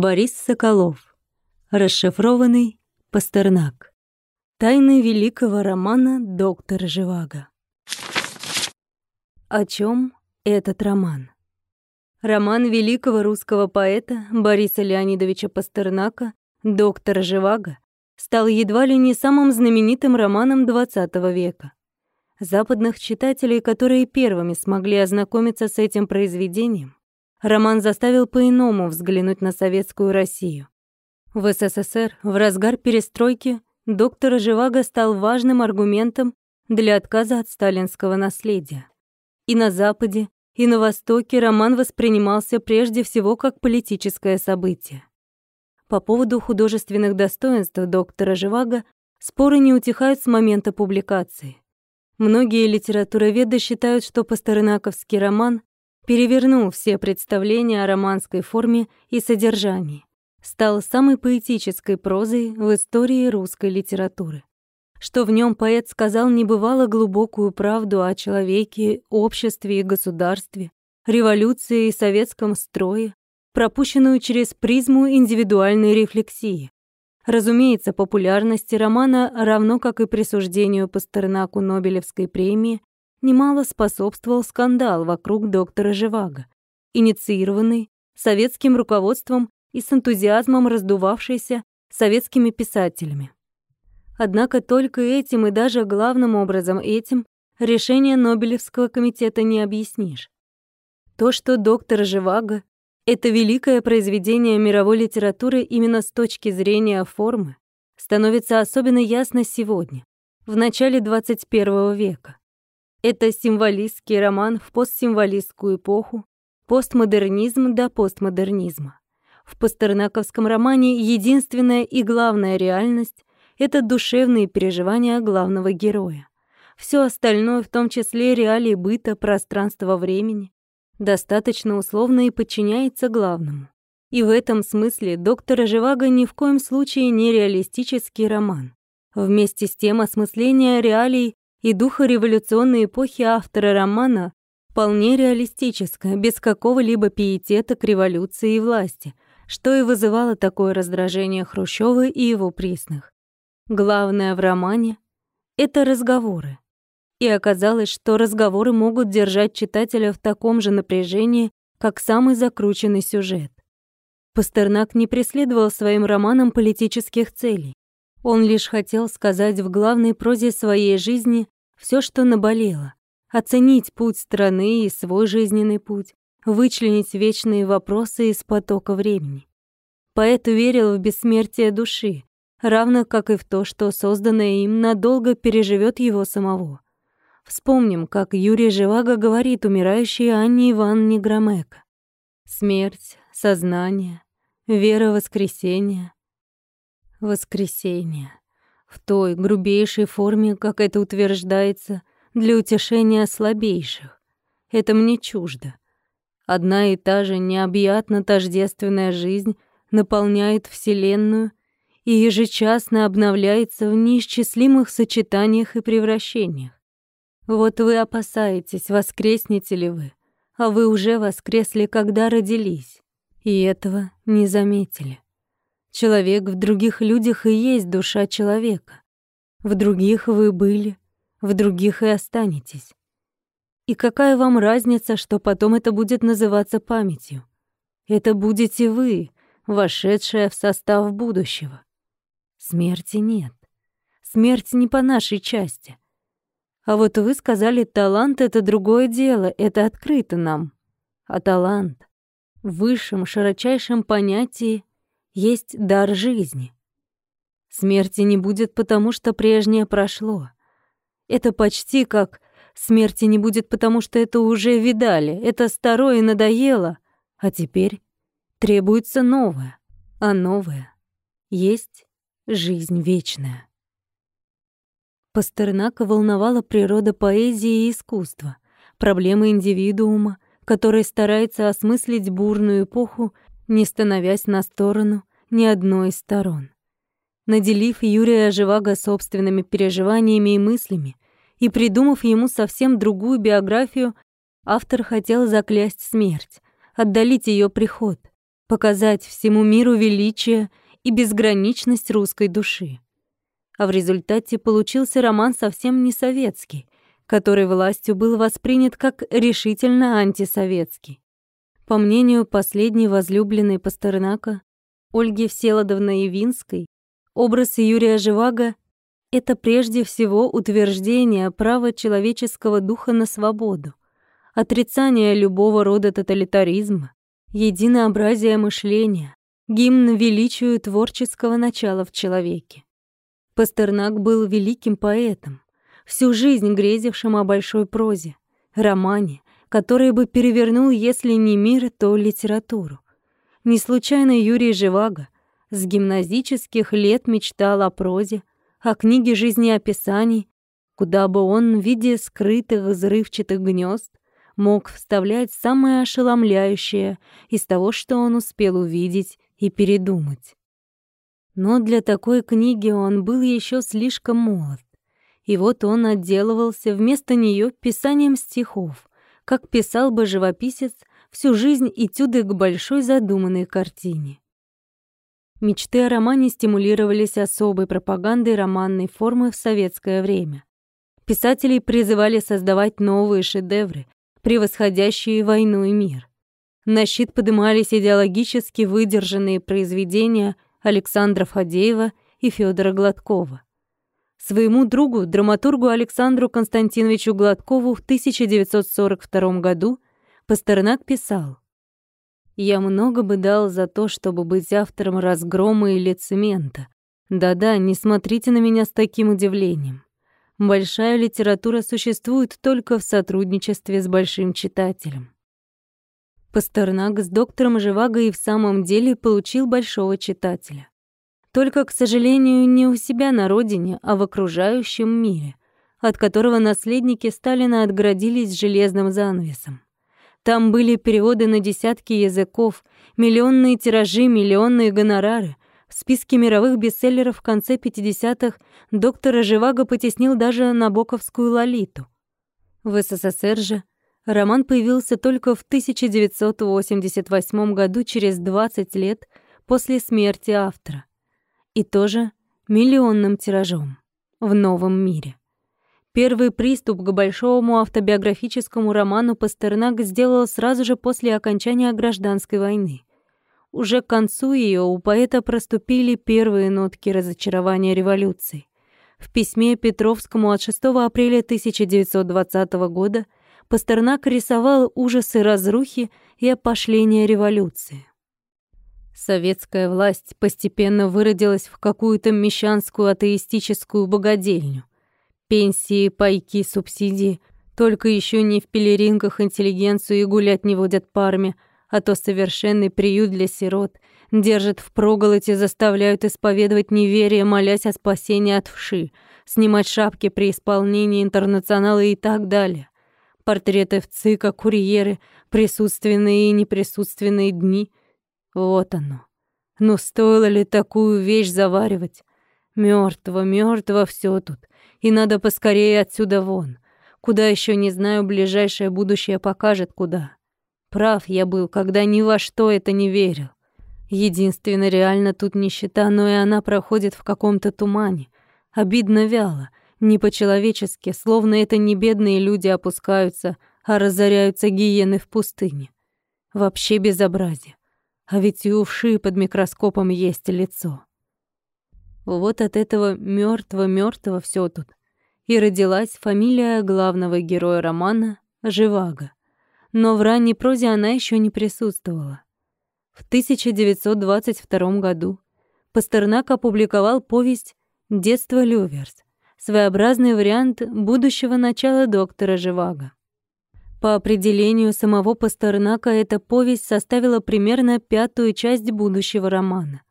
Борис Соколов. Расшифрованный Пастернак. Тайны великого романа «Доктор Живаго». О чем этот роман? Роман великого русского поэта Бориса Леонидовича Пастернака «Доктор Живаго» стал едва ли не самым знаменитым романом XX века. Западных читателей, которые первыми смогли ознакомиться с этим произведением, роман заставил по-иному взглянуть на советскую Россию. В СССР в разгар перестройки доктор Живаго стал важным аргументом для отказа от сталинского наследия. И на Западе, и на Востоке роман воспринимался прежде всего как политическое событие. По поводу художественных достоинств доктора Живаго споры не утихают с момента публикации. Многие литературоведы считают, что пастернаковский роман перевернул все представления о романской форме и содержании, стал самой поэтической прозой в истории русской литературы. Что в нем поэт сказал небывало глубокую правду о человеке, обществе и государстве, революции и советском строе, пропущенную через призму индивидуальной рефлексии. Разумеется, популярности романа, равно как и присуждению Пастернаку Нобелевской премии, немало способствовал скандал вокруг доктора Живаго, инициированный советским руководством и с энтузиазмом раздувавшийся советскими писателями. Однако только этим и даже главным образом этим решение Нобелевского комитета не объяснишь. То, что доктор Живаго — это великое произведение мировой литературы именно с точки зрения формы, становится особенно ясно сегодня, в начале 21 века. Это символистский роман в постсимволистскую эпоху, постмодернизм до постмодернизма. В пастернаковском романе единственная и главная реальность — это душевные переживания главного героя. Все остальное, в том числе реалии быта, пространства времени, достаточно условно и подчиняется главному. И в этом смысле «Доктор Живаго» ни в коем случае не реалистический роман. Вместе с тем осмысление реалий и духа революционной эпохи автора романа вполне реалистическое, без какого-либо пиетета к революции и власти, что и вызывало такое раздражение Хрущёва и его присных. Главное в романе — это разговоры. И оказалось, что разговоры могут держать читателя в таком же напряжении, как самый закрученный сюжет. Пастернак не преследовал своим романом политических целей. Он лишь хотел сказать в главной прозе своей жизни все, что наболело, оценить путь страны и свой жизненный путь, вычленить вечные вопросы из потока времени. Поэт верил в бессмертие души, равно как и в то, что созданное им надолго переживет его самого. Вспомним, как Юрий Живаго говорит умирающей Анне Ивановне Громеко. Смерть, сознание, вера воскресения. В той грубейшей форме, как это утверждается, для утешения слабейших. Это мне чуждо. Одна и та же необъятно тождественная жизнь наполняет Вселенную и ежечасно обновляется в неисчислимых сочетаниях и превращениях. Вот вы опасаетесь, воскреснете ли вы, а вы уже воскресли, когда родились, и этого не заметили. Человек в других людях и есть душа человека. В других вы были, в других и останетесь. И какая вам разница, что потом это будет называться памятью? Это будете вы, вошедшая в состав будущего. Смерти нет. Смерть не по нашей части. А вот вы сказали, талант — это другое дело, это открыто нам. А талант в высшем, широчайшем понятии есть дар жизни. Смерти не будет, потому что прежнее прошло. Это почти как смерти не будет, потому что это уже видали, это старое надоело, а теперь требуется новое, а новое есть жизнь вечная. Пастернака волновала природа поэзии и искусства, проблемы индивидуума, который старается осмыслить бурную эпоху не становясь на сторону ни одной из сторон. Наделив Юрия Живаго собственными переживаниями и мыслями и придумав ему совсем другую биографию, автор хотел заклясть смерть, отдалить ее приход, показать всему миру величие и безграничность русской души. А в результате получился роман совсем не советский, который властью был воспринят как решительно антисоветский. По мнению последней возлюбленной Пастернака, Ольги Всеволодовны Явинской, образ Юрия Живаго — это прежде всего утверждение права человеческого духа на свободу, отрицание любого рода тоталитаризма, единообразие мышления, гимн величию творческого начала в человеке. Пастернак был великим поэтом, всю жизнь грезившим о большой прозе, романе, который бы перевернул, если не мир, то литературу. Не случайно Юрий Живаго с гимназических лет мечтал о прозе, о книге жизнеописаний, куда бы он в виде скрытых взрывчатых гнезд мог вставлять самое ошеломляющее из того, что он успел увидеть и передумать. Но для такой книги он был еще слишком молод. И вот он отделывался вместо нее писанием стихов, как писал бы живописец всю жизнь этюды к большой задуманной картине. Мечты о романе стимулировались особой пропагандой романной формы в советское время. Писателей призывали создавать новые шедевры, превосходящие войну и мир. На щит подымались идеологически выдержанные произведения Александра Фадеева и Федора Гладкова. Своему другу, драматургу Александру Константиновичу Гладкову в 1942 году Пастернак писал «Я много бы дал за то, чтобы быть автором разгрома или цемента. Да-да, не смотрите на меня с таким удивлением. Большая литература существует только в сотрудничестве с большим читателем. Пастернак с доктором Живаго и в самом деле получил большого читателя. Только, к сожалению, не у себя на родине, а в окружающем мире, от которого наследники Сталина отгородились железным занавесом. Там были переводы на десятки языков, миллионные тиражи, миллионные гонорары. В списке мировых бестселлеров в конце 50-х доктора Живаго потеснил даже Набоковскую «Лолиту». В СССР же Роман появился только в 1988 году, через 20 лет после смерти автора. И тоже миллионным тиражом в новом мире. Первый приступ к большому автобиографическому роману Пастернак сделал сразу же после окончания гражданской войны. Уже к концу ее у поэта проступили первые нотки разочарования революции. В письме Петровскому от 6 апреля 1920 года Пастернак рисовал ужасы разрухи и опошления революции. Советская власть постепенно выродилась в какую-то мещанскую атеистическую богадельню. Пенсии, пайки, субсидии. Только еще не в пелеринках интеллигенцию и гулять не водят парами, а то совершенный приют для сирот. Держат в проголоте, заставляют исповедовать неверие, молясь о спасении от вши, снимать шапки при исполнении интернационала и так далее портреты в ЦИКа, курьеры, присутственные и неприсутственные дни. Вот оно. Но стоило ли такую вещь заваривать? Мёртво, мёртво всё тут. И надо поскорее отсюда вон. Куда ещё не знаю, ближайшее будущее покажет куда. Прав я был, когда ни во что это не верил. Единственно реально тут нищета, но и она проходит в каком-то тумане. Обидно вяло — не по-человечески, словно это не бедные люди опускаются, а разоряются гиены в пустыне. Вообще безобразие. А ведь и у вши под микроскопом есть лицо. Вот от этого мертво-мертвого все тут. И родилась фамилия главного героя романа Живаго. Но в ранней прозе она еще не присутствовала. В 1922 году Пастернак опубликовал повесть «Детство Люверс», своеобразный вариант будущего начала доктора Живаго. По определению самого Пастернака эта повесть составила примерно пятую часть будущего романа.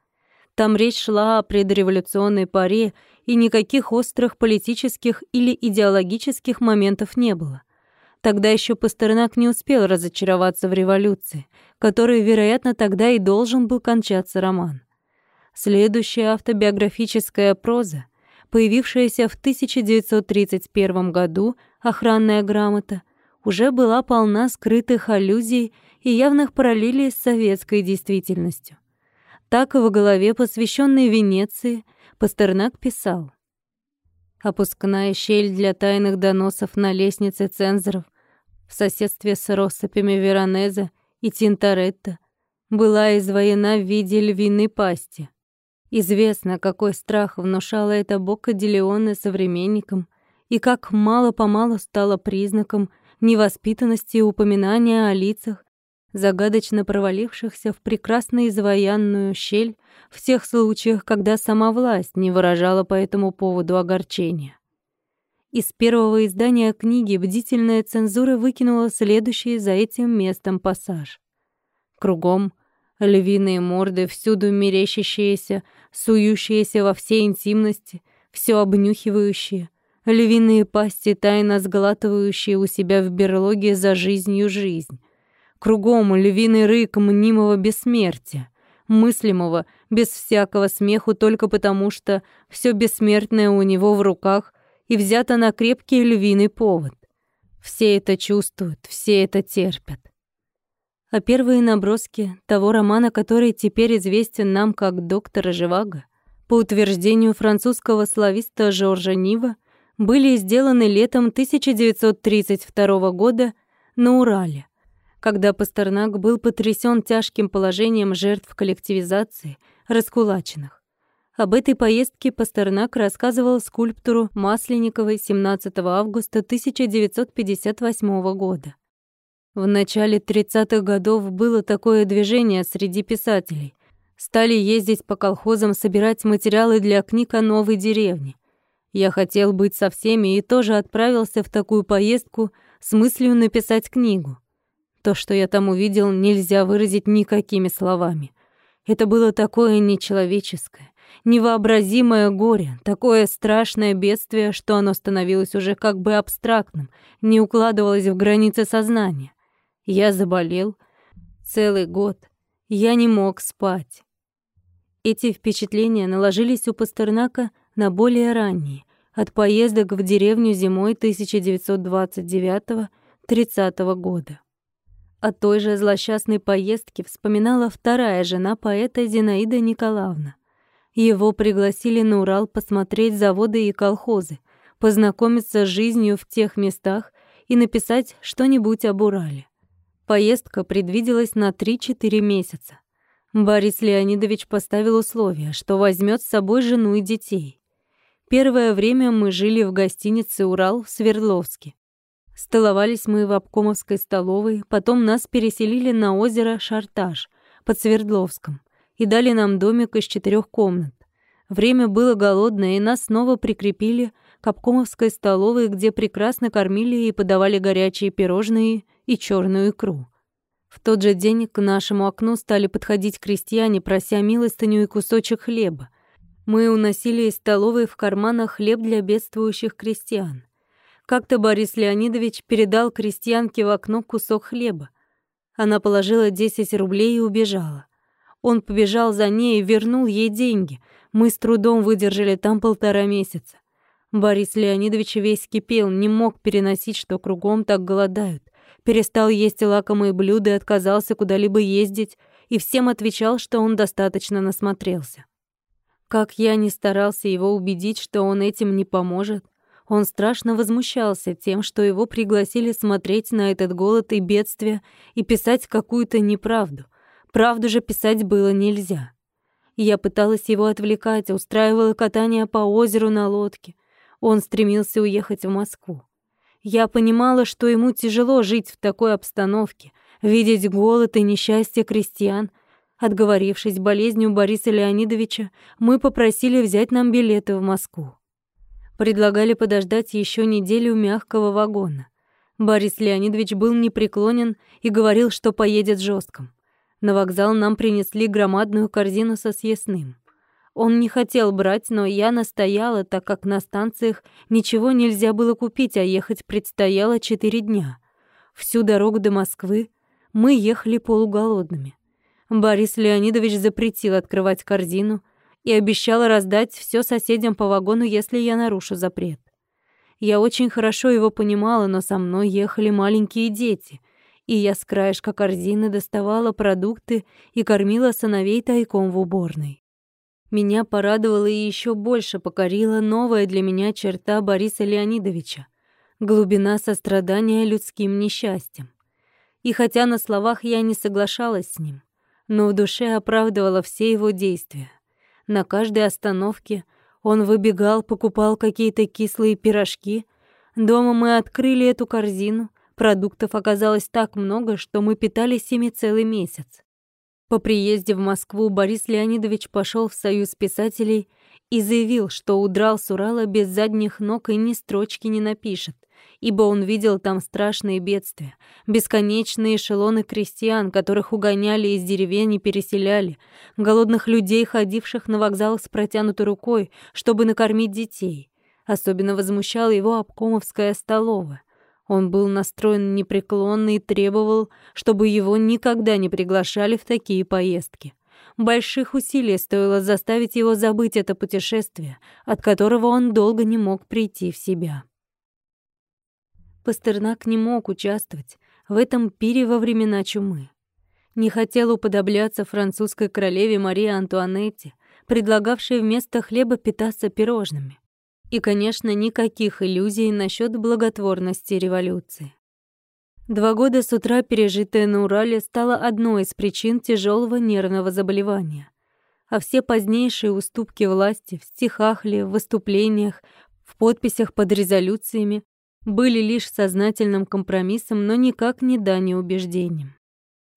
Там речь шла о предреволюционной паре, и никаких острых политических или идеологических моментов не было. Тогда еще Пастернак не успел разочароваться в революции, которой, вероятно, тогда и должен был кончаться роман. Следующая автобиографическая проза появившаяся в 1931 году охранная грамота, уже была полна скрытых аллюзий и явных параллелей с советской действительностью. Так в голове, посвященной Венеции, Пастернак писал. Опускная щель для тайных доносов на лестнице цензоров в соседстве с россыпями Веронезе и Тинторетто была извоена в виде львиной пасти. Известно, какой страх внушала эта Бокка Делеоне современникам и как мало-помалу стало признаком невоспитанности упоминания о лицах, загадочно провалившихся в прекрасно изваянную щель в тех случаях, когда сама власть не выражала по этому поводу огорчения. Из первого издания книги бдительная цензура выкинула следующий за этим местом пассаж. Кругом львиные морды, всюду мерещащиеся, сующиеся во всей интимности, все обнюхивающие, львиные пасти, тайно сглатывающие у себя в берлоге за жизнью жизнь. Кругом львиный рык мнимого бессмертия, мыслимого без всякого смеху только потому, что все бессмертное у него в руках и взято на крепкий львиный повод. Все это чувствуют, все это терпят. А первые наброски того романа, который теперь известен нам как «Доктор Живаго», по утверждению французского слависта Жоржа Нива, были сделаны летом 1932 года на Урале, когда Пастернак был потрясен тяжким положением жертв коллективизации, раскулаченных. Об этой поездке Пастернак рассказывал скульптору Масленниковой 17 августа 1958 года. В начале 30-х годов было такое движение среди писателей. Стали ездить по колхозам, собирать материалы для книг о новой деревне. Я хотел быть со всеми и тоже отправился в такую поездку с мыслью написать книгу. То, что я там увидел, нельзя выразить никакими словами. Это было такое нечеловеческое, невообразимое горе, такое страшное бедствие, что оно становилось уже как бы абстрактным, не укладывалось в границы сознания. Я заболел целый год. Я не мог спать. Эти впечатления наложились у Пастернака на более ранние, от поездок в деревню зимой 1929-30 года. О той же злосчастной поездке вспоминала вторая жена поэта Зинаида Николаевна. Его пригласили на Урал посмотреть заводы и колхозы, познакомиться с жизнью в тех местах и написать что-нибудь об Урале. Поездка предвиделась на 3-4 месяца. Борис Леонидович поставил условие, что возьмет с собой жену и детей. Первое время мы жили в гостинице «Урал» в Свердловске. Столовались мы в обкомовской столовой, потом нас переселили на озеро Шартаж под Свердловском и дали нам домик из четырех комнат. Время было голодное, и нас снова прикрепили к обкомовской столовой, где прекрасно кормили и подавали горячие пирожные и черную икру. В тот же день к нашему окну стали подходить крестьяне, прося милостыню и кусочек хлеба. Мы уносили из столовой в карманах хлеб для бедствующих крестьян. Как-то Борис Леонидович передал крестьянке в окно кусок хлеба. Она положила 10 рублей и убежала. Он побежал за ней и вернул ей деньги. Мы с трудом выдержали там полтора месяца. Борис Леонидович весь кипел, не мог переносить, что кругом так голодают перестал есть лакомые блюда и отказался куда-либо ездить, и всем отвечал, что он достаточно насмотрелся. Как я не старался его убедить, что он этим не поможет, он страшно возмущался тем, что его пригласили смотреть на этот голод и бедствие и писать какую-то неправду. Правду же писать было нельзя. Я пыталась его отвлекать, устраивала катание по озеру на лодке. Он стремился уехать в Москву. Я понимала, что ему тяжело жить в такой обстановке, видеть голод и несчастье крестьян. Отговорившись болезнью Бориса Леонидовича, мы попросили взять нам билеты в Москву. Предлагали подождать еще неделю мягкого вагона. Борис Леонидович был непреклонен и говорил, что поедет жестком. На вокзал нам принесли громадную корзину со съестным. Он не хотел брать, но я настояла, так как на станциях ничего нельзя было купить, а ехать предстояло четыре дня. Всю дорогу до Москвы мы ехали полуголодными. Борис Леонидович запретил открывать корзину и обещал раздать все соседям по вагону, если я нарушу запрет. Я очень хорошо его понимала, но со мной ехали маленькие дети, и я с краешка корзины доставала продукты и кормила сыновей тайком в уборной. Меня порадовало и еще больше покорила новая для меня черта Бориса Леонидовича — глубина сострадания людским несчастьем. И хотя на словах я не соглашалась с ним, но в душе оправдывала все его действия. На каждой остановке он выбегал, покупал какие-то кислые пирожки. Дома мы открыли эту корзину. Продуктов оказалось так много, что мы питались ими целый месяц. По приезде в Москву Борис Леонидович пошел в Союз писателей и заявил, что удрал с Урала без задних ног и ни строчки не напишет ибо он видел там страшные бедствия, бесконечные эшелоны крестьян, которых угоняли из деревень и переселяли, голодных людей, ходивших на вокзал с протянутой рукой, чтобы накормить детей. Особенно возмущала его обкомовская столовая. Он был настроен непреклонно и требовал, чтобы его никогда не приглашали в такие поездки. Больших усилий стоило заставить его забыть это путешествие, от которого он долго не мог прийти в себя. Пастернак не мог участвовать в этом пире во времена чумы. Не хотел уподобляться французской королеве Марии Антуанетте, предлагавшей вместо хлеба питаться пирожными. И, конечно, никаких иллюзий насчет благотворности революции. Два года с утра пережитое на Урале стало одной из причин тяжелого нервного заболевания. А все позднейшие уступки власти в стихах ли, в выступлениях, в подписях под резолюциями были лишь сознательным компромиссом, но никак не дани убеждением.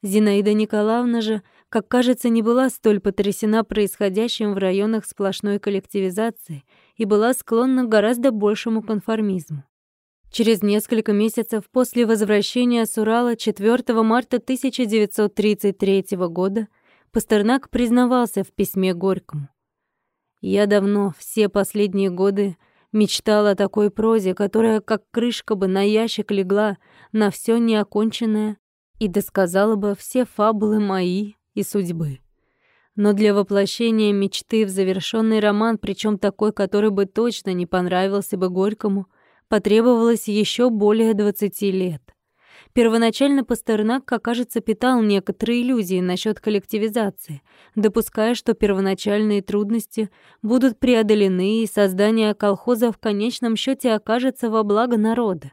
Зинаида Николаевна же, как кажется, не была столь потрясена происходящим в районах сплошной коллективизации и была склонна к гораздо большему конформизму. Через несколько месяцев после возвращения с Урала 4 марта 1933 года Пастернак признавался в письме Горькому. «Я давно, все последние годы, Мечтала о такой прозе, которая как крышка бы на ящик легла на все неоконченное и досказала бы все фабулы мои и судьбы. Но для воплощения мечты в завершенный роман, причем такой, который бы точно не понравился бы Горькому, потребовалось еще более 20 лет. Первоначально Пастернак, как кажется, питал некоторые иллюзии насчет коллективизации, допуская, что первоначальные трудности будут преодолены и создание колхоза в конечном счете окажется во благо народа.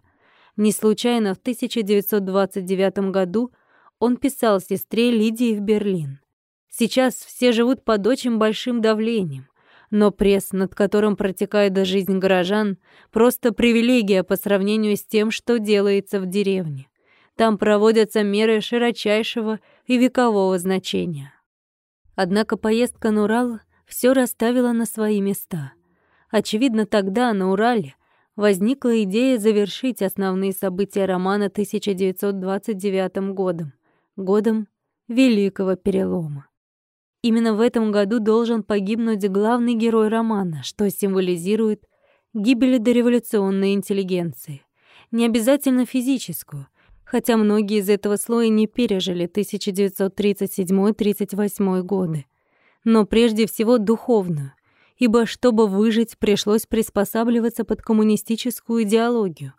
Не случайно в 1929 году он писал сестре Лидии в Берлин. Сейчас все живут под очень большим давлением, но пресс, над которым протекает жизнь горожан, просто привилегия по сравнению с тем, что делается в деревне. Там проводятся меры широчайшего и векового значения. Однако поездка на Урал все расставила на свои места. Очевидно, тогда на Урале возникла идея завершить основные события романа 1929 годом, годом Великого Перелома. Именно в этом году должен погибнуть главный герой романа, что символизирует гибель дореволюционной интеллигенции. Не обязательно физическую, хотя многие из этого слоя не пережили 1937-38 годы, но прежде всего духовную, ибо чтобы выжить, пришлось приспосабливаться под коммунистическую идеологию.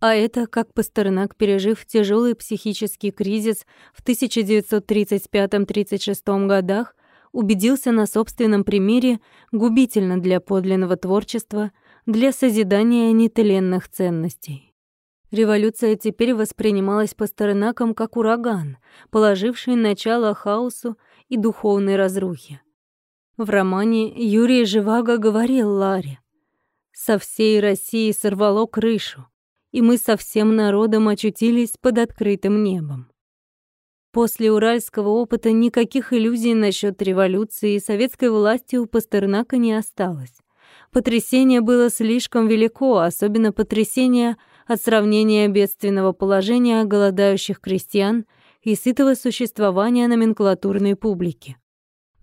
А это, как Пастернак, пережив тяжелый психический кризис в 1935-36 годах, убедился на собственном примере губительно для подлинного творчества, для созидания нетленных ценностей. Революция теперь воспринималась Пастернаком как ураган, положивший начало хаосу и духовной разрухе. В романе Юрий Живаго говорил Ларе, «Со всей России сорвало крышу, и мы со всем народом очутились под открытым небом». После уральского опыта никаких иллюзий насчет революции и советской власти у Пастернака не осталось. Потрясение было слишком велико, особенно потрясение – от сравнения бедственного положения голодающих крестьян и сытого существования номенклатурной публики.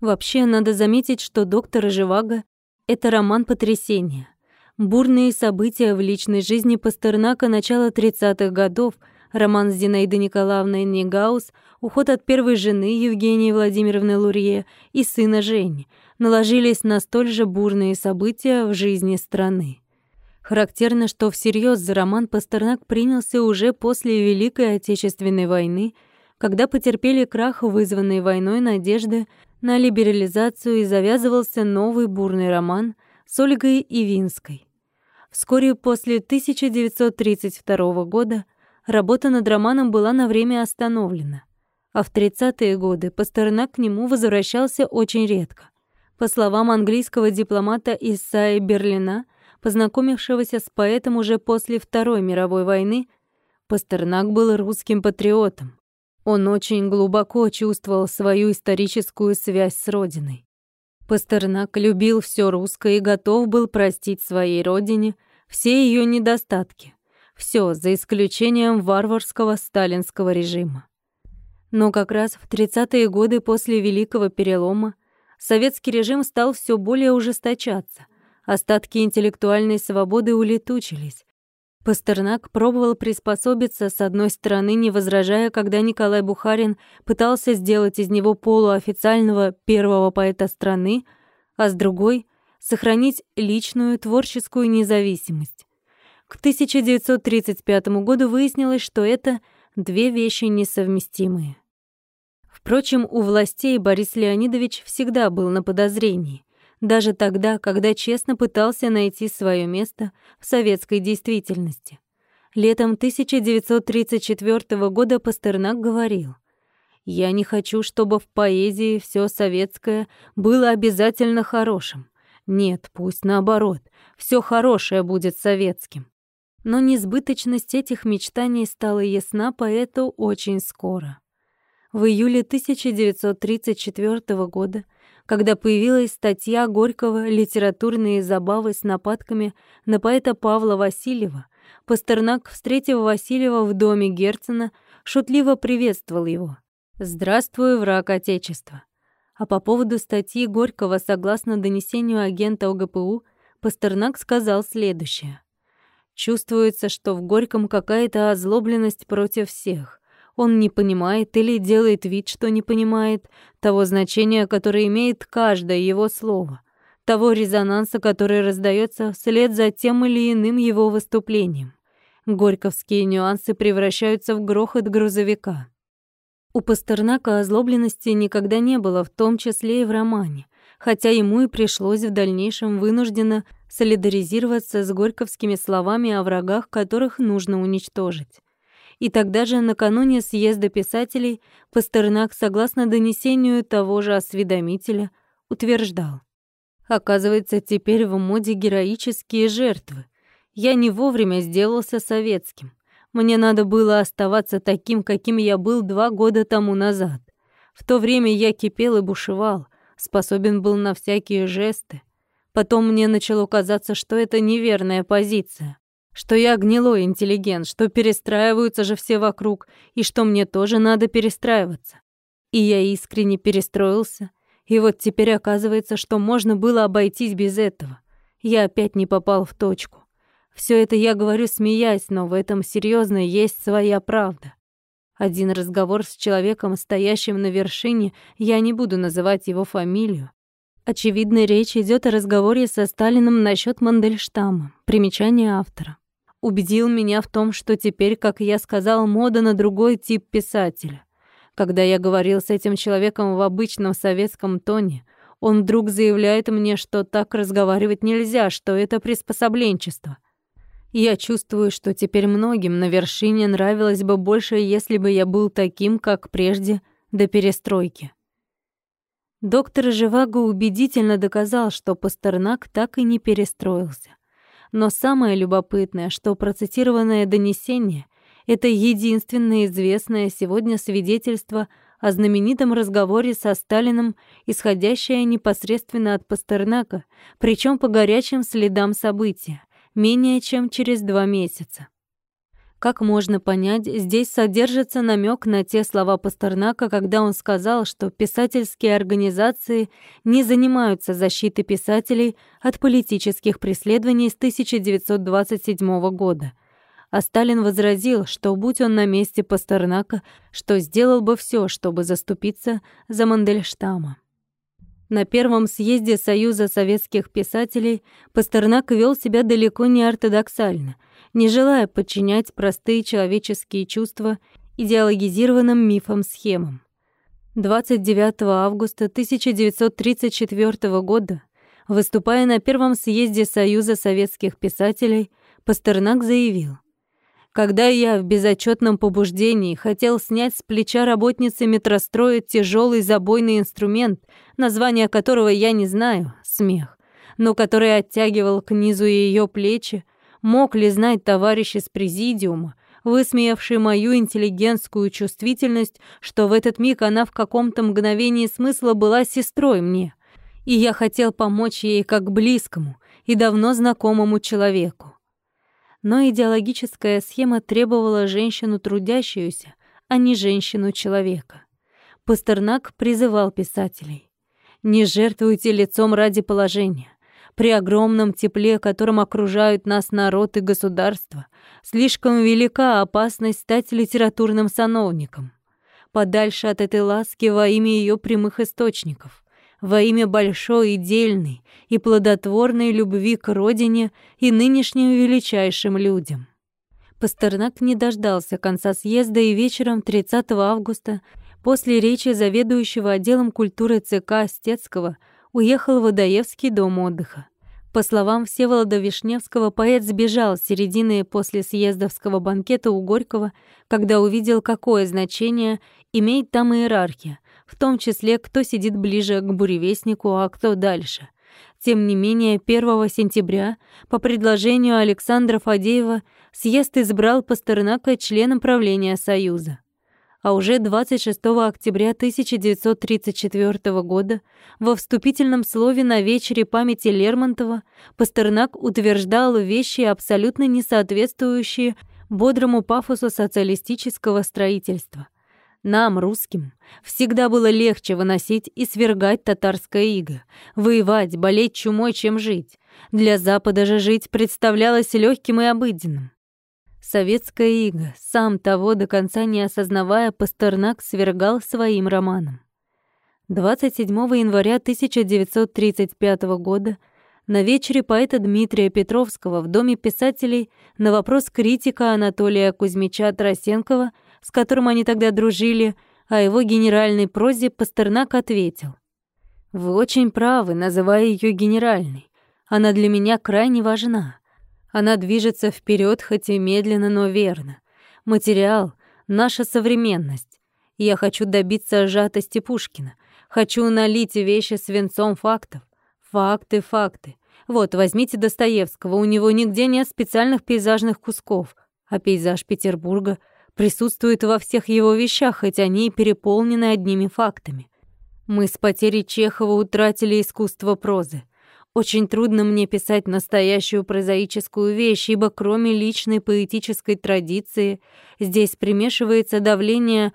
Вообще, надо заметить, что «Доктор Живаго» — это роман потрясения. Бурные события в личной жизни Пастернака начала 30-х годов, роман с Зинаидой Николаевной Негаус, уход от первой жены Евгении Владимировны Лурье и сына Жени наложились на столь же бурные события в жизни страны. Характерно, что всерьез за роман Пастернак принялся уже после Великой Отечественной войны, когда потерпели крах, вызванный войной надежды на либерализацию и завязывался новый бурный роман с Ольгой Ивинской. Вскоре после 1932 года работа над романом была на время остановлена, а в 30-е годы Пастернак к нему возвращался очень редко. По словам английского дипломата Исаи Берлина, познакомившегося с поэтом уже после Второй мировой войны, Пастернак был русским патриотом. Он очень глубоко чувствовал свою историческую связь с родиной. Пастернак любил все русское и готов был простить своей родине все ее недостатки. Все, за исключением варварского сталинского режима. Но как раз в 30-е годы после Великого Перелома советский режим стал все более ужесточаться. Остатки интеллектуальной свободы улетучились. Пастернак пробовал приспособиться, с одной стороны, не возражая, когда Николай Бухарин пытался сделать из него полуофициального первого поэта страны, а с другой — сохранить личную творческую независимость. К 1935 году выяснилось, что это две вещи несовместимые. Впрочем, у властей Борис Леонидович всегда был на подозрении, даже тогда, когда честно пытался найти свое место в советской действительности. Летом 1934 года Пастернак говорил, «Я не хочу, чтобы в поэзии все советское было обязательно хорошим. Нет, пусть наоборот, все хорошее будет советским». Но несбыточность этих мечтаний стала ясна поэту очень скоро. В июле 1934 года, когда появилась статья Горького «Литературные забавы с нападками» на поэта Павла Васильева, Пастернак, встретив Васильева в доме Герцена, шутливо приветствовал его. «Здравствуй, враг Отечества!» А по поводу статьи Горького, согласно донесению агента ОГПУ, Пастернак сказал следующее. «Чувствуется, что в Горьком какая-то озлобленность против всех он не понимает или делает вид, что не понимает того значения, которое имеет каждое его слово, того резонанса, который раздается вслед за тем или иным его выступлением. Горьковские нюансы превращаются в грохот грузовика. У Пастернака озлобленности никогда не было, в том числе и в романе, хотя ему и пришлось в дальнейшем вынужденно солидаризироваться с горьковскими словами о врагах, которых нужно уничтожить. И тогда же, накануне съезда писателей, Пастернак, согласно донесению того же осведомителя, утверждал. Оказывается, теперь в моде героические жертвы. Я не вовремя сделался советским. Мне надо было оставаться таким, каким я был два года тому назад. В то время я кипел и бушевал, способен был на всякие жесты. Потом мне начало казаться, что это неверная позиция что я гнилой интеллигент, что перестраиваются же все вокруг, и что мне тоже надо перестраиваться. И я искренне перестроился, и вот теперь оказывается, что можно было обойтись без этого. Я опять не попал в точку. Все это я говорю смеясь, но в этом серьезно есть своя правда. Один разговор с человеком, стоящим на вершине, я не буду называть его фамилию. Очевидно, речь идет о разговоре со Сталиным насчет Мандельштама. Примечание автора убедил меня в том, что теперь, как я сказал, мода на другой тип писателя. Когда я говорил с этим человеком в обычном советском тоне, он вдруг заявляет мне, что так разговаривать нельзя, что это приспособленчество. Я чувствую, что теперь многим на вершине нравилось бы больше, если бы я был таким, как прежде, до перестройки. Доктор Живаго убедительно доказал, что Пастернак так и не перестроился. Но самое любопытное, что процитированное донесение — это единственное известное сегодня свидетельство о знаменитом разговоре со Сталиным, исходящее непосредственно от Пастернака, причем по горячим следам события, менее чем через два месяца. Как можно понять, здесь содержится намек на те слова Пастернака, когда он сказал, что писательские организации не занимаются защитой писателей от политических преследований с 1927 года. А Сталин возразил, что будь он на месте Пастернака, что сделал бы все, чтобы заступиться за Мандельштама. На первом съезде Союза советских писателей Пастернак вел себя далеко не ортодоксально, не желая подчинять простые человеческие чувства идеологизированным мифам-схемам. 29 августа 1934 года, выступая на первом съезде Союза советских писателей, Пастернак заявил, когда я в безотчетном побуждении хотел снять с плеча работницы метростроя тяжелый забойный инструмент, название которого я не знаю, смех, но который оттягивал к низу ее плечи, мог ли знать товарищ из президиума, высмеявший мою интеллигентскую чувствительность, что в этот миг она в каком-то мгновении смысла была сестрой мне, и я хотел помочь ей как близкому и давно знакомому человеку но идеологическая схема требовала женщину трудящуюся, а не женщину-человека. Пастернак призывал писателей. «Не жертвуйте лицом ради положения. При огромном тепле, которым окружают нас народ и государство, слишком велика опасность стать литературным сановником. Подальше от этой ласки во имя ее прямых источников во имя большой и дельной и плодотворной любви к родине и нынешним величайшим людям. Пастернак не дождался конца съезда и вечером 30 августа после речи заведующего отделом культуры ЦК Стецкого уехал в Адаевский дом отдыха. По словам Всеволода Вишневского, поэт сбежал с середины после съездовского банкета у Горького, когда увидел, какое значение имеет там иерархия, в том числе, кто сидит ближе к буревестнику, а кто дальше. Тем не менее, 1 сентября, по предложению Александра Фадеева, съезд избрал Пастернака членом правления Союза. А уже 26 октября 1934 года во вступительном слове на вечере памяти Лермонтова Пастернак утверждал вещи, абсолютно не соответствующие бодрому пафосу социалистического строительства. Нам, русским, всегда было легче выносить и свергать татарское иго, воевать, болеть чумой, чем жить. Для Запада же жить представлялось легким и обыденным. Советское иго, сам того до конца не осознавая, Пастернак свергал своим романом. 27 января 1935 года на вечере поэта Дмитрия Петровского в Доме писателей на вопрос критика Анатолия Кузьмича Тарасенкова с которым они тогда дружили, о его генеральной прозе Пастернак ответил. «Вы очень правы, называя ее генеральной. Она для меня крайне важна. Она движется вперед, хоть и медленно, но верно. Материал — наша современность. Я хочу добиться сжатости Пушкина. Хочу налить вещи свинцом фактов. Факты, факты. Вот, возьмите Достоевского, у него нигде нет специальных пейзажных кусков, а пейзаж Петербурга — присутствует во всех его вещах, хоть они и переполнены одними фактами. Мы с потерей Чехова утратили искусство прозы. Очень трудно мне писать настоящую прозаическую вещь, ибо кроме личной поэтической традиции здесь примешивается давление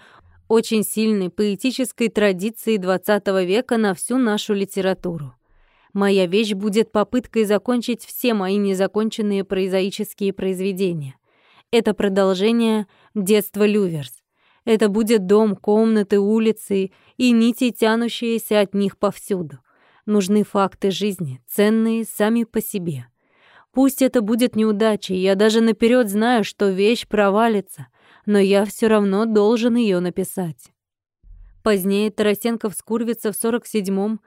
очень сильной поэтической традиции XX века на всю нашу литературу. Моя вещь будет попыткой закончить все мои незаконченные прозаические произведения. Это продолжение детства Люверс. Это будет дом, комнаты, улицы и нити, тянущиеся от них повсюду. Нужны факты жизни, ценные сами по себе. Пусть это будет неудачей, я даже наперед знаю, что вещь провалится, но я все равно должен ее написать. Позднее Тарасенков скурвится в 47-м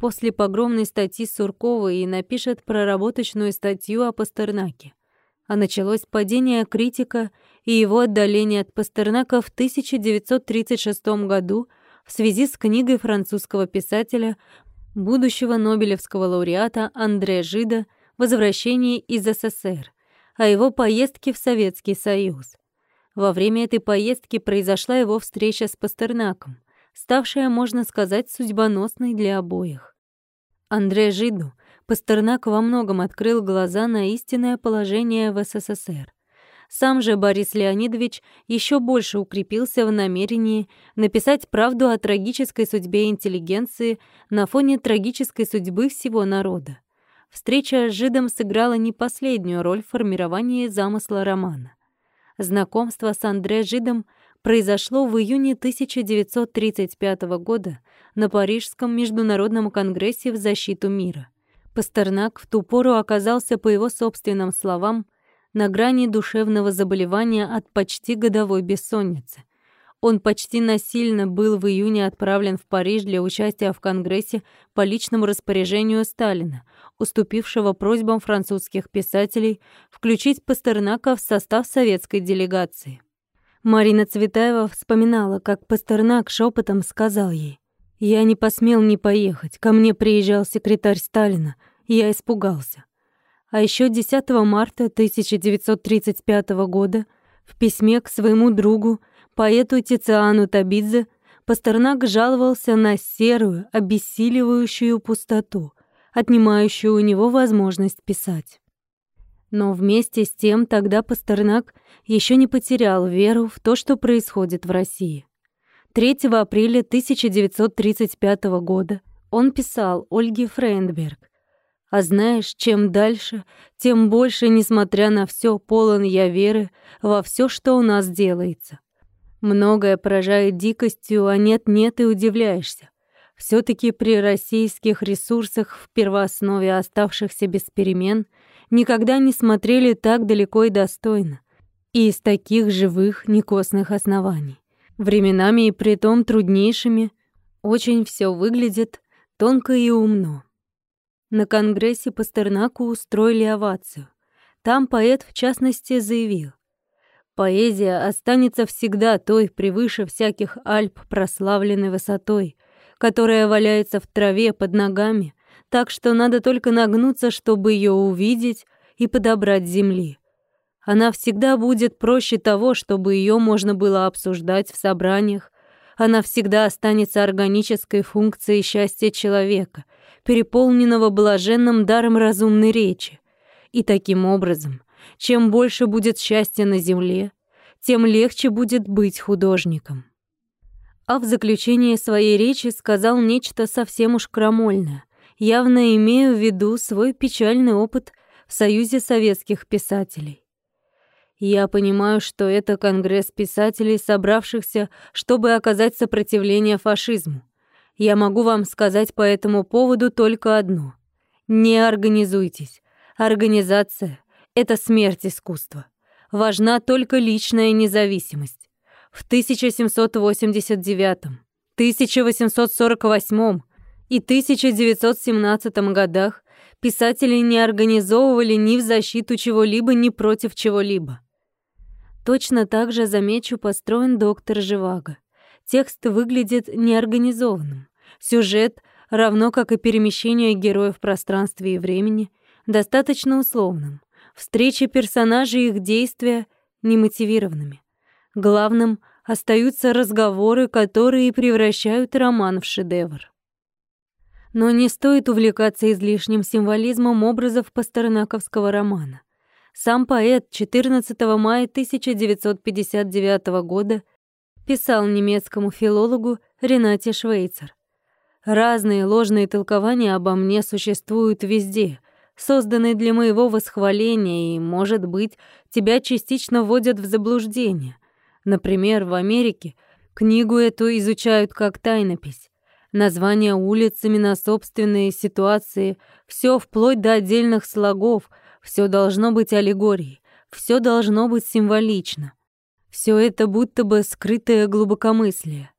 после погромной статьи Суркова и напишет проработочную статью о Пастернаке а началось падение критика и его отдаление от Пастернака в 1936 году в связи с книгой французского писателя, будущего Нобелевского лауреата Андре Жида «Возвращение из СССР», о его поездке в Советский Союз. Во время этой поездки произошла его встреча с Пастернаком, ставшая, можно сказать, судьбоносной для обоих. Андре Жиду — Пастернак во многом открыл глаза на истинное положение в СССР. Сам же Борис Леонидович еще больше укрепился в намерении написать правду о трагической судьбе интеллигенции на фоне трагической судьбы всего народа. Встреча с Жидом сыграла не последнюю роль в формировании замысла романа. Знакомство с Андре Жидом произошло в июне 1935 года на Парижском международном конгрессе в защиту мира. Пастернак в ту пору оказался, по его собственным словам, на грани душевного заболевания от почти годовой бессонницы. Он почти насильно был в июне отправлен в Париж для участия в Конгрессе по личному распоряжению Сталина, уступившего просьбам французских писателей включить Пастернака в состав советской делегации. Марина Цветаева вспоминала, как Пастернак шепотом сказал ей я не посмел не поехать. Ко мне приезжал секретарь Сталина. Я испугался. А еще 10 марта 1935 года в письме к своему другу, поэту Тициану Табидзе, Пастернак жаловался на серую, обессиливающую пустоту, отнимающую у него возможность писать. Но вместе с тем тогда Пастернак еще не потерял веру в то, что происходит в России. 3 апреля 1935 года он писал Ольге Фрейндберг. «А знаешь, чем дальше, тем больше, несмотря на все, полон я веры во все, что у нас делается. Многое поражает дикостью, а нет-нет и удивляешься. все таки при российских ресурсах в первооснове оставшихся без перемен никогда не смотрели так далеко и достойно, и из таких живых, некосных оснований временами и притом труднейшими, очень все выглядит тонко и умно. На конгрессе Пастернаку устроили овацию. Там поэт, в частности, заявил, «Поэзия останется всегда той превыше всяких Альп прославленной высотой, которая валяется в траве под ногами, так что надо только нагнуться, чтобы ее увидеть и подобрать земли. Она всегда будет проще того, чтобы ее можно было обсуждать в собраниях. Она всегда останется органической функцией счастья человека, переполненного блаженным даром разумной речи. И таким образом, чем больше будет счастья на земле, тем легче будет быть художником. А в заключение своей речи сказал нечто совсем уж крамольное, явно имея в виду свой печальный опыт в Союзе советских писателей. Я понимаю, что это конгресс писателей, собравшихся, чтобы оказать сопротивление фашизму. Я могу вам сказать по этому поводу только одно. Не организуйтесь. Организация — это смерть искусства. Важна только личная независимость. В 1789, 1848 и 1917 годах писатели не организовывали ни в защиту чего-либо, ни против чего-либо. Точно так же, замечу, построен доктор Живаго. Текст выглядит неорганизованным. Сюжет, равно как и перемещение героев в пространстве и времени, достаточно условным. Встречи персонажей и их действия немотивированными. Главным остаются разговоры, которые превращают роман в шедевр. Но не стоит увлекаться излишним символизмом образов пастернаковского романа. Сам поэт 14 мая 1959 года писал немецкому филологу Ренате Швейцер. «Разные ложные толкования обо мне существуют везде, созданные для моего восхваления, и, может быть, тебя частично вводят в заблуждение. Например, в Америке книгу эту изучают как тайнопись. Названия улиц, имена собственные ситуации, все вплоть до отдельных слогов — все должно быть аллегорией, все должно быть символично. Все это будто бы скрытое глубокомыслие.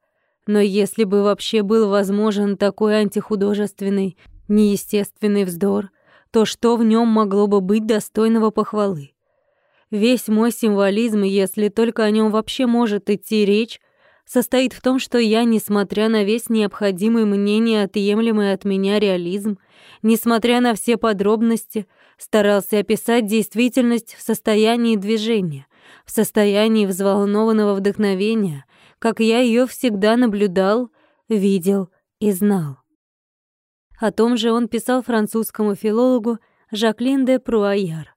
Но если бы вообще был возможен такой антихудожественный, неестественный вздор, то что в нем могло бы быть достойного похвалы? Весь мой символизм, если только о нем вообще может идти речь, состоит в том, что я, несмотря на весь необходимый мне неотъемлемый от меня реализм, несмотря на все подробности, старался описать действительность в состоянии движения, в состоянии взволнованного вдохновения, как я ее всегда наблюдал, видел и знал. О том же он писал французскому филологу Жаклин де Пруаяр.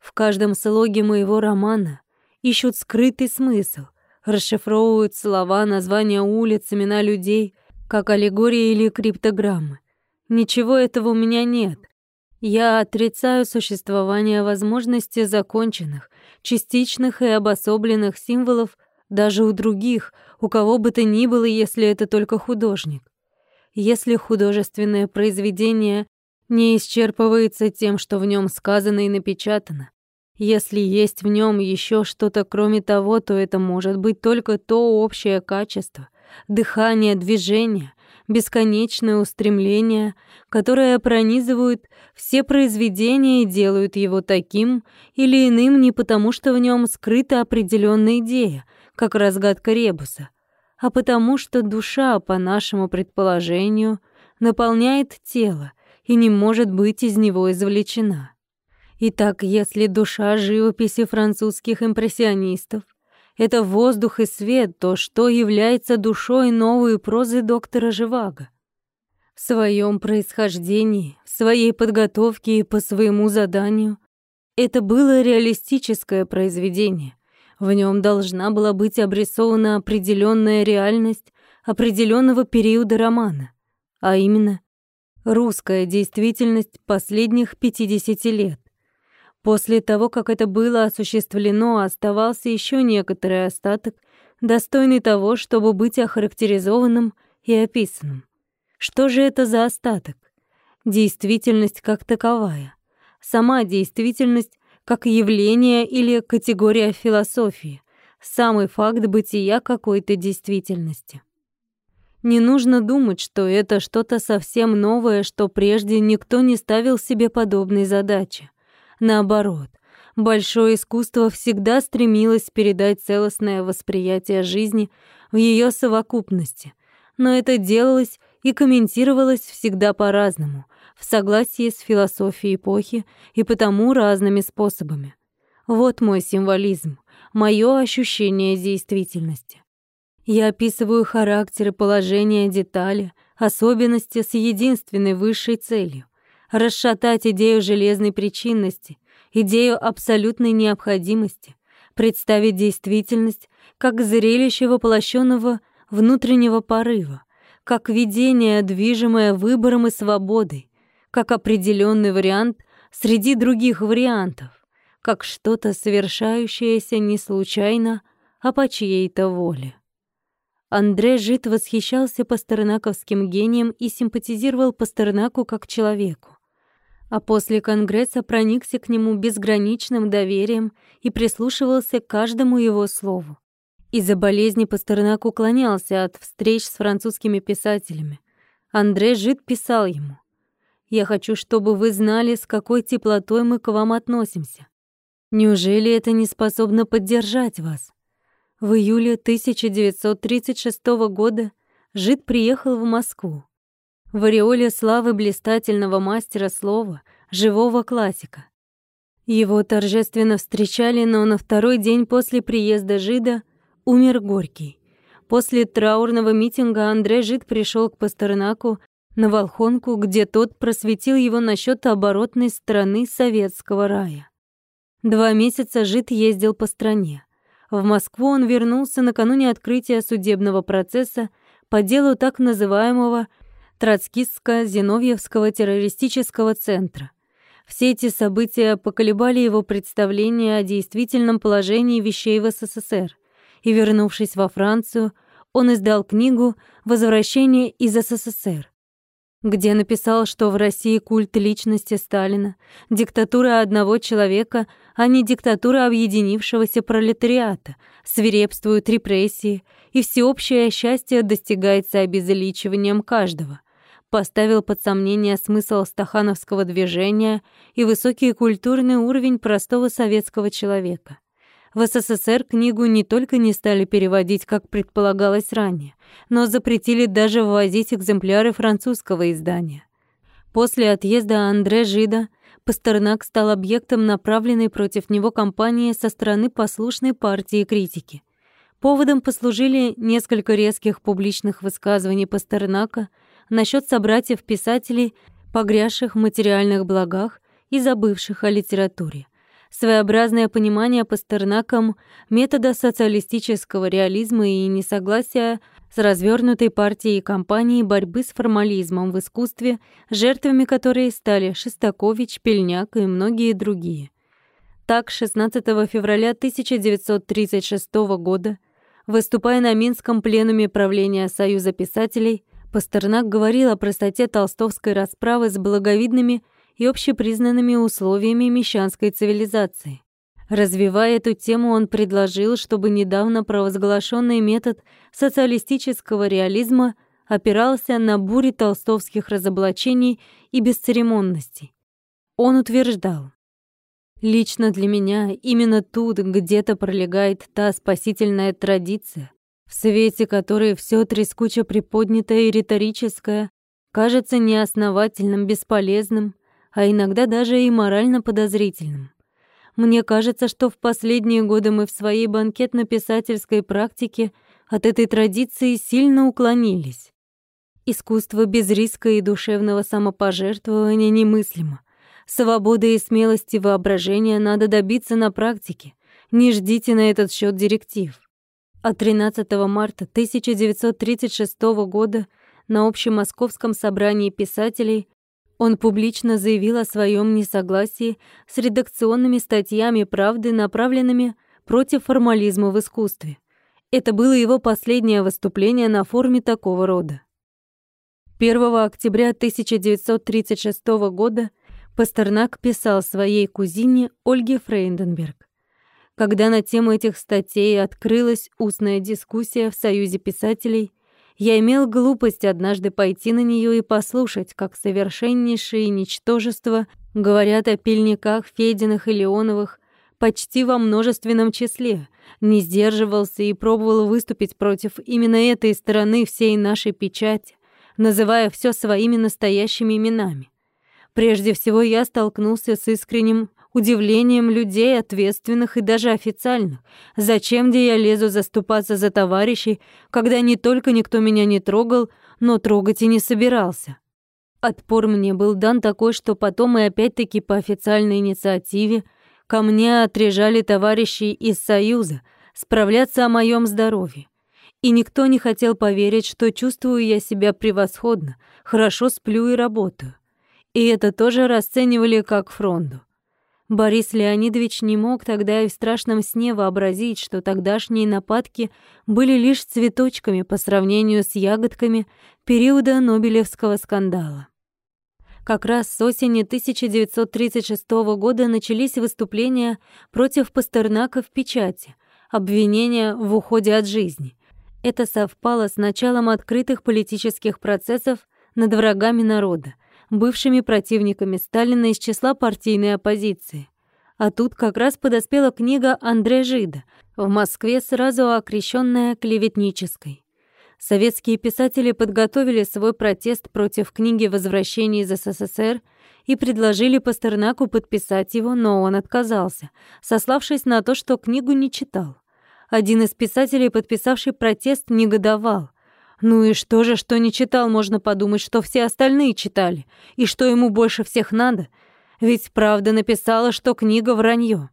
В каждом слоге моего романа ищут скрытый смысл, расшифровывают слова, названия улиц, имена людей, как аллегории или криптограммы. Ничего этого у меня нет, я отрицаю существование возможности законченных, частичных и обособленных символов даже у других, у кого бы то ни было, если это только художник. Если художественное произведение не исчерпывается тем, что в нем сказано и напечатано, если есть в нем еще что-то кроме того, то это может быть только то общее качество, дыхание, движение, бесконечное устремление, которое пронизывают все произведения и делают его таким или иным не потому, что в нем скрыта определенная идея, как разгадка ребуса, а потому что душа, по нашему предположению, наполняет тело и не может быть из него извлечена. Итак, если душа живописи французских импрессионистов — это воздух и свет, то что является душой новой прозы доктора Живаго? В своем происхождении, в своей подготовке и по своему заданию это было реалистическое произведение. В нем должна была быть обрисована определенная реальность определенного периода романа, а именно русская действительность последних 50 лет. После того, как это было осуществлено, оставался еще некоторый остаток, достойный того, чтобы быть охарактеризованным и описанным. Что же это за остаток? Действительность как таковая. Сама действительность как явление или категория философии. Самый факт бытия какой-то действительности. Не нужно думать, что это что-то совсем новое, что прежде никто не ставил себе подобной задачи. Наоборот, большое искусство всегда стремилось передать целостное восприятие жизни в ее совокупности, но это делалось и комментировалось всегда по-разному, в согласии с философией эпохи и потому разными способами. Вот мой символизм, мое ощущение действительности. Я описываю характеры, положения, детали, особенности с единственной высшей целью расшатать идею железной причинности, идею абсолютной необходимости, представить действительность как зрелище воплощенного внутреннего порыва, как видение, движимое выбором и свободой, как определенный вариант среди других вариантов, как что-то совершающееся не случайно, а по чьей-то воле. Андре Жит восхищался пастернаковским гением и симпатизировал Пастернаку как человеку а после Конгресса проникся к нему безграничным доверием и прислушивался к каждому его слову. Из-за болезни Пастернак уклонялся от встреч с французскими писателями. Андре Жид писал ему, «Я хочу, чтобы вы знали, с какой теплотой мы к вам относимся. Неужели это не способно поддержать вас?» В июле 1936 года Жид приехал в Москву в ореоле славы блистательного мастера слова, живого классика. Его торжественно встречали, но на второй день после приезда Жида умер Горький. После траурного митинга Андрей Жид пришел к Пастернаку на Волхонку, где тот просветил его насчет оборотной стороны советского рая. Два месяца Жид ездил по стране. В Москву он вернулся накануне открытия судебного процесса по делу так называемого Троцкистско-Зиновьевского террористического центра. Все эти события поколебали его представление о действительном положении вещей в СССР, и, вернувшись во Францию, он издал книгу «Возвращение из СССР», где написал, что в России культ личности Сталина, диктатура одного человека, а не диктатура объединившегося пролетариата, свирепствуют репрессии, и всеобщее счастье достигается обезличиванием каждого — поставил под сомнение смысл стахановского движения и высокий культурный уровень простого советского человека. В СССР книгу не только не стали переводить, как предполагалось ранее, но запретили даже ввозить экземпляры французского издания. После отъезда Андре Жида Пастернак стал объектом направленной против него кампании со стороны послушной партии критики. Поводом послужили несколько резких публичных высказываний Пастернака – насчет собратьев-писателей, погрязших в материальных благах и забывших о литературе. Своеобразное понимание Пастернаком метода социалистического реализма и несогласия с развернутой партией и кампанией борьбы с формализмом в искусстве, жертвами которой стали Шестакович, Пельняк и многие другие. Так, 16 февраля 1936 года Выступая на Минском пленуме правления Союза писателей, Пастернак говорил о простоте толстовской расправы с благовидными и общепризнанными условиями мещанской цивилизации. Развивая эту тему, он предложил, чтобы недавно провозглашенный метод социалистического реализма опирался на бури толстовских разоблачений и бесцеремонностей. Он утверждал, «Лично для меня именно тут где-то пролегает та спасительная традиция, в свете которой все трескуче приподнятое и риторическое кажется неосновательным, бесполезным, а иногда даже и морально подозрительным. Мне кажется, что в последние годы мы в своей банкетно-писательской практике от этой традиции сильно уклонились. Искусство без риска и душевного самопожертвования немыслимо. Свободы и смелости воображения надо добиться на практике. Не ждите на этот счет директив. А 13 марта 1936 года на общем московском собрании писателей он публично заявил о своем несогласии с редакционными статьями «Правды», направленными против формализма в искусстве. Это было его последнее выступление на форуме такого рода. 1 октября 1936 года Пастернак писал своей кузине Ольге Фрейнденберг. Когда на тему этих статей открылась устная дискуссия в Союзе писателей, я имел глупость однажды пойти на нее и послушать, как совершеннейшие ничтожества говорят о пильниках Фединых и Леоновых почти во множественном числе, не сдерживался и пробовал выступить против именно этой стороны всей нашей печати называя все своими настоящими именами. Прежде всего я столкнулся с искренним удивлением людей, ответственных и даже официальных. Зачем где я лезу заступаться за товарищей, когда не только никто меня не трогал, но трогать и не собирался? Отпор мне был дан такой, что потом и опять-таки по официальной инициативе ко мне отрежали товарищи из Союза справляться о моем здоровье. И никто не хотел поверить, что чувствую я себя превосходно, хорошо сплю и работаю. И это тоже расценивали как фронду. Борис Леонидович не мог тогда и в страшном сне вообразить, что тогдашние нападки были лишь цветочками по сравнению с ягодками периода Нобелевского скандала. Как раз с осени 1936 года начались выступления против Пастернака в печати, обвинения в уходе от жизни, это совпало с началом открытых политических процессов над врагами народа, бывшими противниками Сталина из числа партийной оппозиции. А тут как раз подоспела книга Андре Жида, в Москве сразу окрещенная клеветнической. Советские писатели подготовили свой протест против книги «Возвращение из СССР» и предложили Пастернаку подписать его, но он отказался, сославшись на то, что книгу не читал. Один из писателей, подписавший протест, негодовал. Ну и что же, что не читал, можно подумать, что все остальные читали, и что ему больше всех надо. Ведь правда написала, что книга вранье.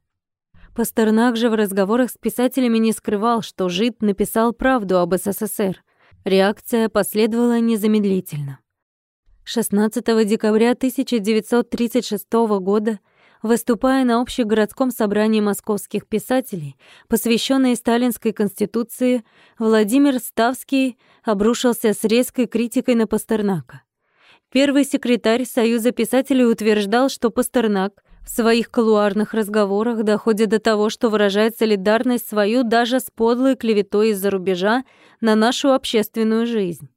Пастернак же в разговорах с писателями не скрывал, что Жид написал правду об СССР. Реакция последовала незамедлительно. 16 декабря 1936 года выступая на общегородском собрании московских писателей, посвященной Сталинской конституции, Владимир Ставский обрушился с резкой критикой на Пастернака. Первый секретарь Союза писателей утверждал, что Пастернак в своих колуарных разговорах доходит до того, что выражает солидарность свою даже с подлой клеветой из-за рубежа на нашу общественную жизнь.